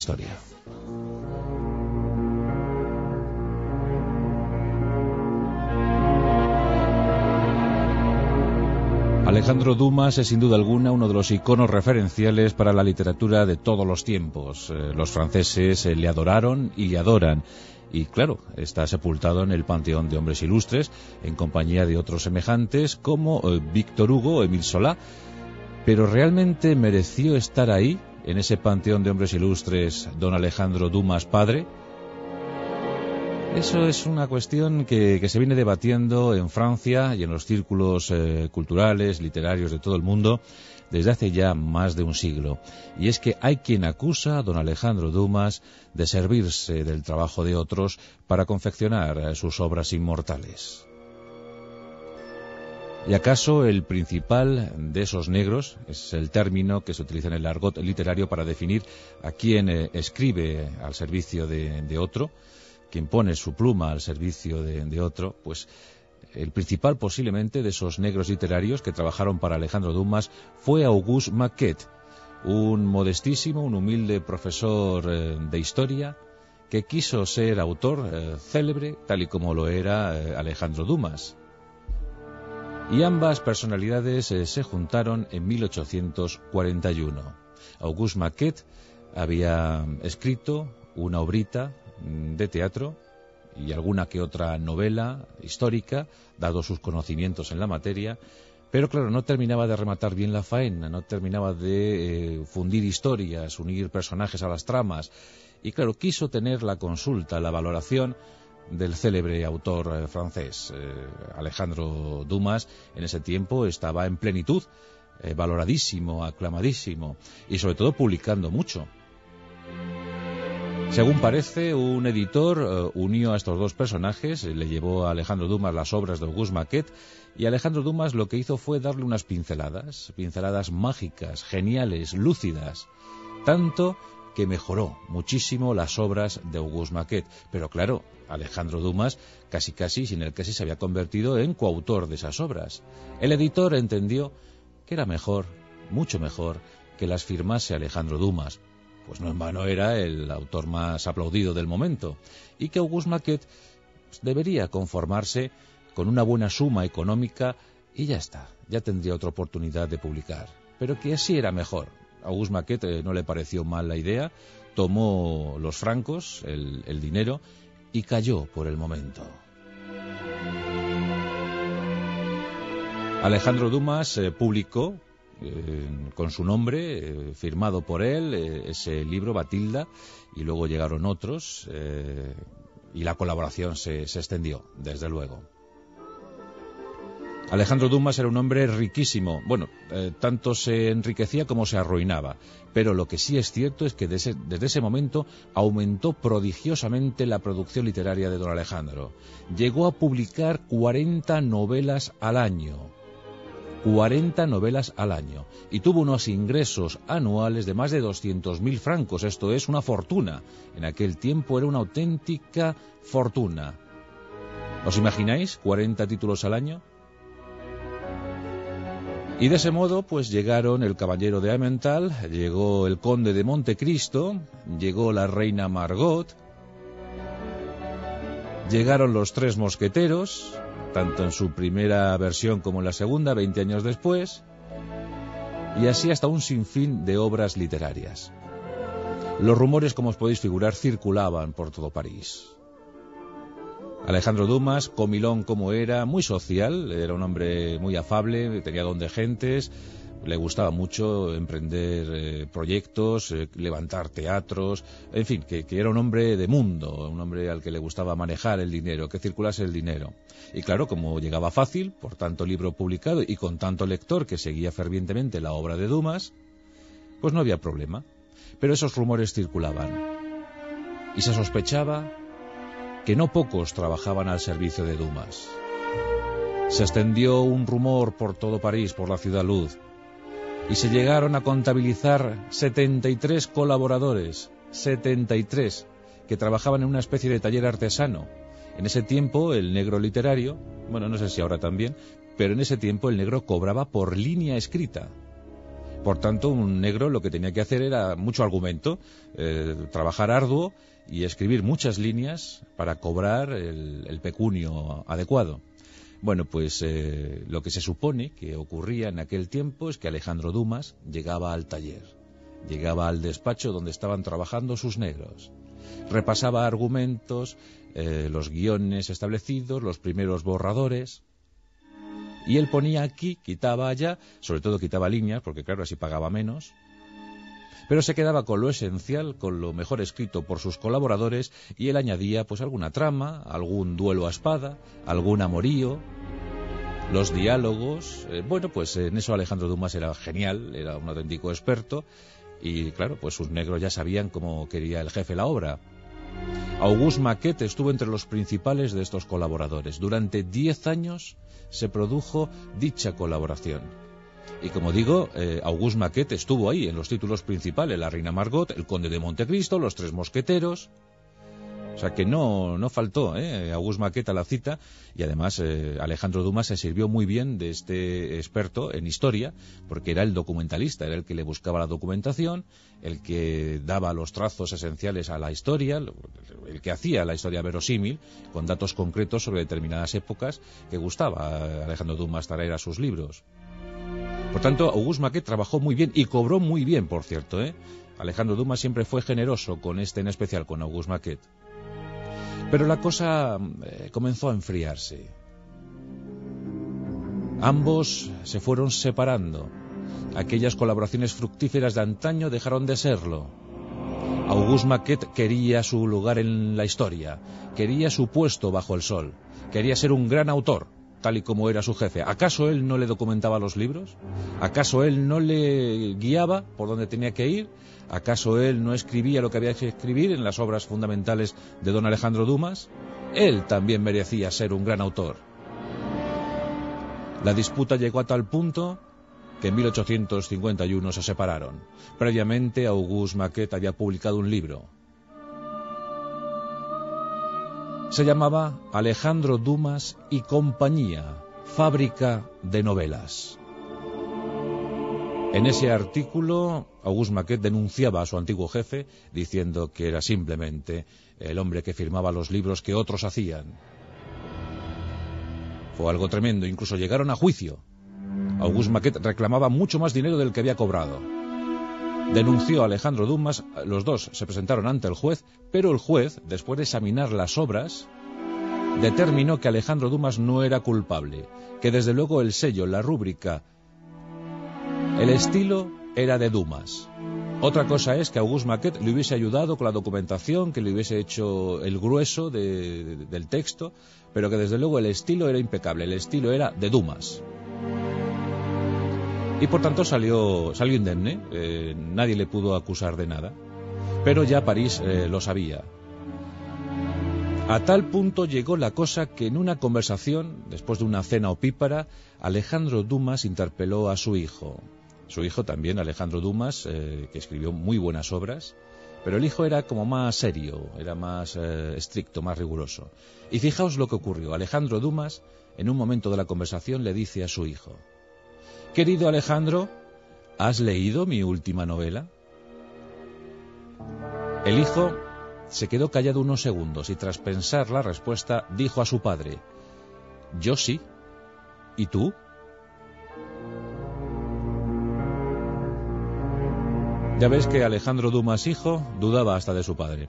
historia. Alejandro Dumas es sin duda alguna uno de los iconos referenciales para la literatura de todos los tiempos. Eh, los franceses eh, le adoraron y le adoran. Y claro, está sepultado en el Panteón de Hombres Ilustres, en compañía de otros semejantes como eh, Víctor Hugo o Emile Solá. Pero ¿realmente mereció estar ahí, en ese Panteón de Hombres Ilustres, don Alejandro Dumas padre? Eso es una cuestión que, se viene debatiendo en Francia y en los círculos eh, culturales, literarios de todo el mundo desde hace ya más de un siglo. Y es que hay quien acusa a don Alejandro Dumas de servirse del trabajo de otros para confeccionar eh, sus obras inmortales. ¿Y acaso el principal de esos negros, es el término que se utiliza en el argot literario para definir a quien eh, escribe al servicio de otro, quien pone su pluma al servicio de, otro, pues el principal posiblemente de esos negros literarios que trabajaron para Alejandro Dumas fue Auguste Maquet, un modestísimo, un humilde profesor eh, de historia que quiso ser autor eh, célebre, tal y como lo era Alejandro Dumas. Y ambas personalidades se juntaron en 1841. Auguste Maquet había escrito una obrita Mm, de teatro y alguna que otra novela histórica, dado sus conocimientos en la materia, pero claro, no terminaba de rematar bien la faena, no terminaba de eh, fundir historias, unir personajes a las tramas, y claro, quiso tener la consulta, la valoración del célebre autor eh, francés, eh, Alejandro Dumas, en ese tiempo estaba en plenitud, valoradísimo, aclamadísimo, y sobre todo publicando mucho. Según parece, un editor eh, unió a estos dos personajes, le llevó a Alejandro Dumas las obras de Auguste Maquet y Alejandro Dumas lo que hizo fue darle unas pinceladas, pinceladas mágicas, geniales, lúcidas, tanto que mejoró muchísimo las obras de Auguste Maquet. Pero claro, Alejandro Dumas casi casi, sin el casi, se había convertido en coautor de esas obras. El editor entendió que era mejor, mucho mejor, que las firmase Alejandro Dumas, pues no en vano era el autor más aplaudido del momento, y que Auguste Maquet debería conformarse con una buena suma económica y ya está, ya tendría otra oportunidad de publicar. Pero que así era mejor. Auguste Maquet eh, no le pareció mal la idea, tomó los francos, el, dinero, y cayó por el momento. Alejandro Dumas eh, publicó con su nombre, eh, firmado por él, eh, ese libro, Batilda, y luego llegaron otros, eh, y la colaboración se, extendió, desde luego. Alejandro Dumas era un hombre riquísimo. Bueno, tanto se enriquecía como se arruinaba. Pero lo que sí es cierto es que desde, desde, ese momento aumentó prodigiosamente la producción literaria de don Alejandro. Llegó a publicar 40 novelas al año. 40 novelas al año y tuvo unos ingresos anuales de más de 200.000 francos. Esto es una fortuna. En aquel tiempo era una auténtica fortuna. ¿Os imagináis 40 títulos al año? Y de ese modo, pues llegaron el caballero de Amental, llegó el conde de Montecristo, llegó la reina Margot, llegaron los tres mosqueteros, tanto en su primera versión como en la segunda, 20 años después, y así hasta un sinfín de obras literarias. Los rumores, como os podéis figurar, circulaban por todo París. Alejandro Dumas, comilón como era, muy social, era un hombre muy afable, tenía don de gentes, le gustaba mucho emprender eh, proyectos, eh, levantar teatros, en fin, que, era un hombre de mundo, un hombre al que le gustaba manejar el dinero, que circulase el dinero. Y claro, como llegaba fácil, por tanto libro publicado y con tanto lector que seguía fervientemente la obra de Dumas, pues no había problema. Pero esos rumores circulaban. Y se sospechaba que no pocos trabajaban al servicio de Dumas. Se extendió un rumor por todo París, por la ciudad luz, y se llegaron a contabilizar 73 colaboradores, 73, que trabajaban en una especie de taller artesano. En ese tiempo el negro literario, bueno, no sé si ahora también, pero en ese tiempo el negro cobraba por línea escrita. Por tanto, un negro lo que tenía que hacer era mucho argumento, eh, trabajar arduo y escribir muchas líneas para cobrar el, pecunio adecuado. Bueno, pues eh, lo que se supone que ocurría en aquel tiempo es que Alejandro Dumas llegaba al taller, llegaba al despacho donde estaban trabajando sus negros, repasaba argumentos, eh, los guiones establecidos, los primeros borradores, y él ponía aquí, quitaba allá, sobre todo quitaba líneas, porque claro, así pagaba menos, pero se quedaba con lo esencial, con lo mejor escrito por sus colaboradores, y él añadía pues alguna trama, algún duelo a espada, algún amorío, los diálogos. Eh, bueno, pues en eso Alejandro Dumas era genial, era un auténtico experto, y claro, pues sus negros ya sabían cómo quería el jefe la obra. Auguste Maquet estuvo entre los principales de estos colaboradores. Durante diez años se produjo dicha colaboración. Y como digo, eh, Auguste Maquet estuvo ahí en los títulos principales, La Reina Margot, El Conde de Montecristo, Los Tres Mosqueteros. O sea que no, no faltó ¿eh? Auguste Maquet a la cita y además eh, Alejandro Dumas se sirvió muy bien de este experto en historia porque era el documentalista, era el que le buscaba la documentación, el que daba los trazos esenciales a la historia, el que hacía la historia verosímil con datos concretos sobre determinadas épocas que gustaba a Alejandro Dumas traer a sus libros. Por tanto, Auguste Maquet trabajó muy bien y cobró muy bien, por cierto. ¿eh? Alejandro Dumas siempre fue generoso con este en especial, con Auguste Maquet. Pero la cosa eh, comenzó a enfriarse. Ambos se fueron separando. Aquellas colaboraciones fructíferas de antaño dejaron de serlo. Auguste Maquet quería su lugar en la historia, quería su puesto bajo el sol, quería ser un gran autor, tal y como era su jefe. ¿Acaso él no le documentaba los libros? ¿Acaso él no le guiaba por donde tenía que ir? ¿Acaso él no escribía lo que había que escribir en las obras fundamentales de don Alejandro Dumas? Él también merecía ser un gran autor. La disputa llegó a tal punto que en 1851 se separaron. Previamente, Auguste Maquet había publicado un libro, Se llamaba Alejandro Dumas y Compañía, fábrica de novelas. En ese artículo, Auguste Maquet denunciaba a su antiguo jefe diciendo que era simplemente el hombre que firmaba los libros que otros hacían. Fue algo tremendo, incluso llegaron a juicio. Auguste Maquet reclamaba mucho más dinero del que había cobrado denunció a Alejandro Dumas, los dos se presentaron ante el juez, pero el juez, después de examinar las obras, determinó que Alejandro Dumas no era culpable, que desde luego el sello, la rúbrica, el estilo era de Dumas. Otra cosa es que Auguste Maquet le hubiese ayudado con la documentación, que le hubiese hecho el grueso del texto, pero que desde luego el estilo era impecable, el estilo era de Dumas y por tanto salió, salió indemne, eh, nadie le pudo acusar de nada, pero ya París eh, lo sabía. A tal punto llegó la cosa que en una conversación, después de una cena opípara, Alejandro Dumas interpeló a su hijo. Su hijo también, Alejandro Dumas, eh, que escribió muy buenas obras, pero el hijo era como más serio, era más estricto, más riguroso. Y fijaos lo que ocurrió. Alejandro Dumas, en un momento de la conversación, le dice a su hijo, Querido Alejandro, ¿has leído mi última novela? El hijo se quedó callado unos segundos y tras pensar la respuesta dijo a su padre, Yo sí. ¿Y tú? Ya ves que Alejandro Dumas hijo dudaba hasta de su padre.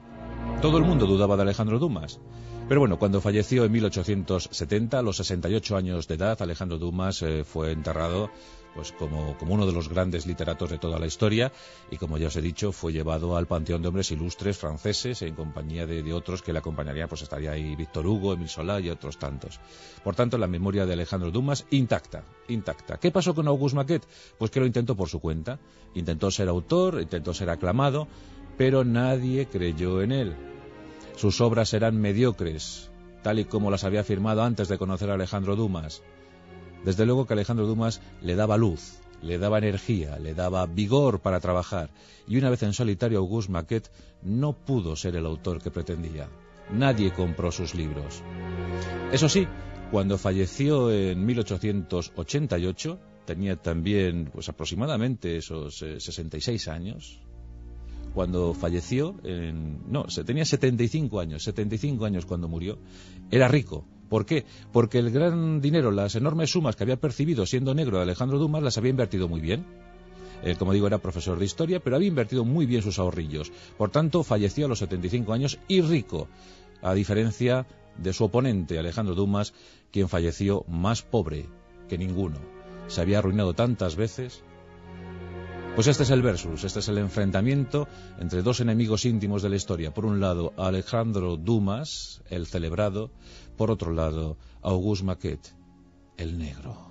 Todo el mundo dudaba de Alejandro Dumas. Pero bueno, cuando falleció en 1870, a los 68 años de edad, Alejandro Dumas eh, fue enterrado pues como, como, uno de los grandes literatos de toda la historia y como ya os he dicho fue llevado al panteón de hombres ilustres franceses en compañía de, otros que le acompañarían pues estaría ahí Víctor Hugo, Emil Solá y otros tantos por tanto la memoria de Alejandro Dumas intacta, intacta ¿qué pasó con Auguste Maquet? pues que lo intentó por su cuenta intentó ser autor, intentó ser aclamado pero nadie creyó en él sus obras eran mediocres, tal y como las había afirmado antes de conocer a Alejandro Dumas. Desde luego que Alejandro Dumas le daba luz, le daba energía, le daba vigor para trabajar, y una vez en solitario Auguste Maquet no pudo ser el autor que pretendía. Nadie compró sus libros. Eso sí, cuando falleció en 1888, tenía también pues aproximadamente esos 66 eh, años, cuando falleció, en, no, se tenía 75 años, 75 años cuando murió, era rico. ¿Por qué? Porque el gran dinero, las enormes sumas que había percibido siendo negro Alejandro Dumas, las había invertido muy bien. Él, como digo, era profesor de historia, pero había invertido muy bien sus ahorrillos. Por tanto, falleció a los 75 años y rico, a diferencia de su oponente, Alejandro Dumas, quien falleció más pobre que ninguno. Se había arruinado tantas veces. Pues este es el versus, este es el enfrentamiento entre dos enemigos íntimos de la historia. Por un lado, Alejandro Dumas, el celebrado, por otro lado, Auguste Maquet, el negro.